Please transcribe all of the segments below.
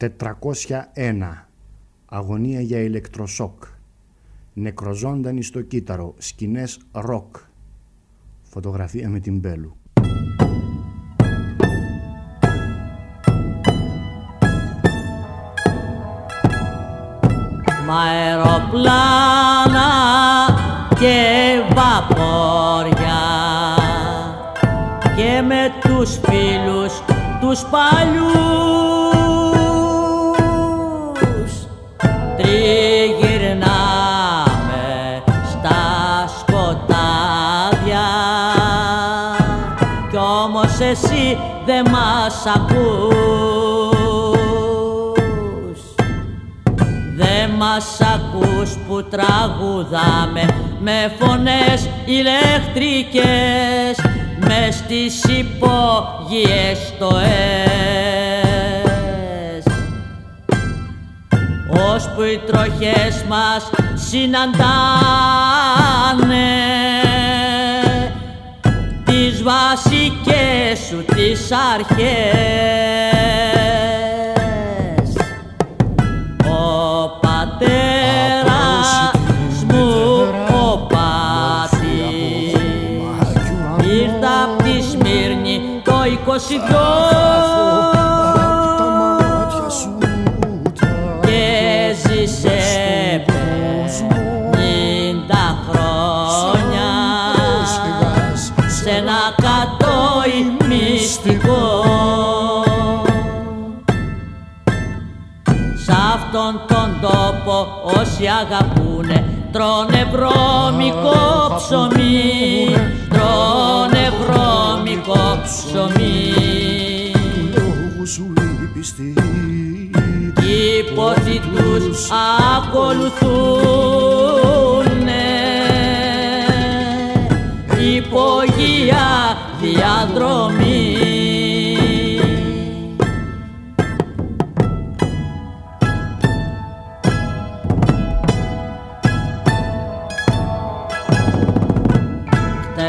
401 Αγωνία για ηλεκτροσόκ. Νεκροζώντανη στο κύτταρο. Σκηνές ροκ. Φωτογραφία με την Μπέλου. Μα αεροπλάνα και βαπόρια και με τους φίλους τους παλιούς εσύ δεν μας ακούς. Δεν μας ακούς που τραγουδάμε με φωνές ηλεκτρικές μες στις υπόγειες το που οι τροχές μας συναντάνε τις βασικές σου τις αρχές. Ο πατέρας μου ο πατής. Ήρθε απ' τη Σμύρνη το 22 αυτόν τον τόπο όσοι αγαπούνε τρώνε βρώμικο ψωμί, τρώνε βρώμικο ψωμί. Οι πόθοι τους ακολουθούνε. Υπογεία διαδρομή.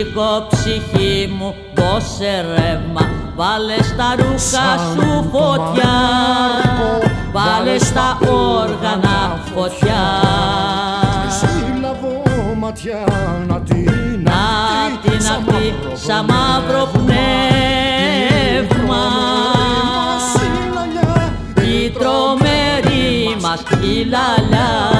Σήκω ψυχή μου δώσε ρεύμα. Βάλε στα ρούχα σου φωτιά. Βάλε στα όργανα φωτιά. Σύλλαβο ματιά να την Να την αχτεί σαν μαύρο πνεύμα. Η τρομερή μας η λαλιά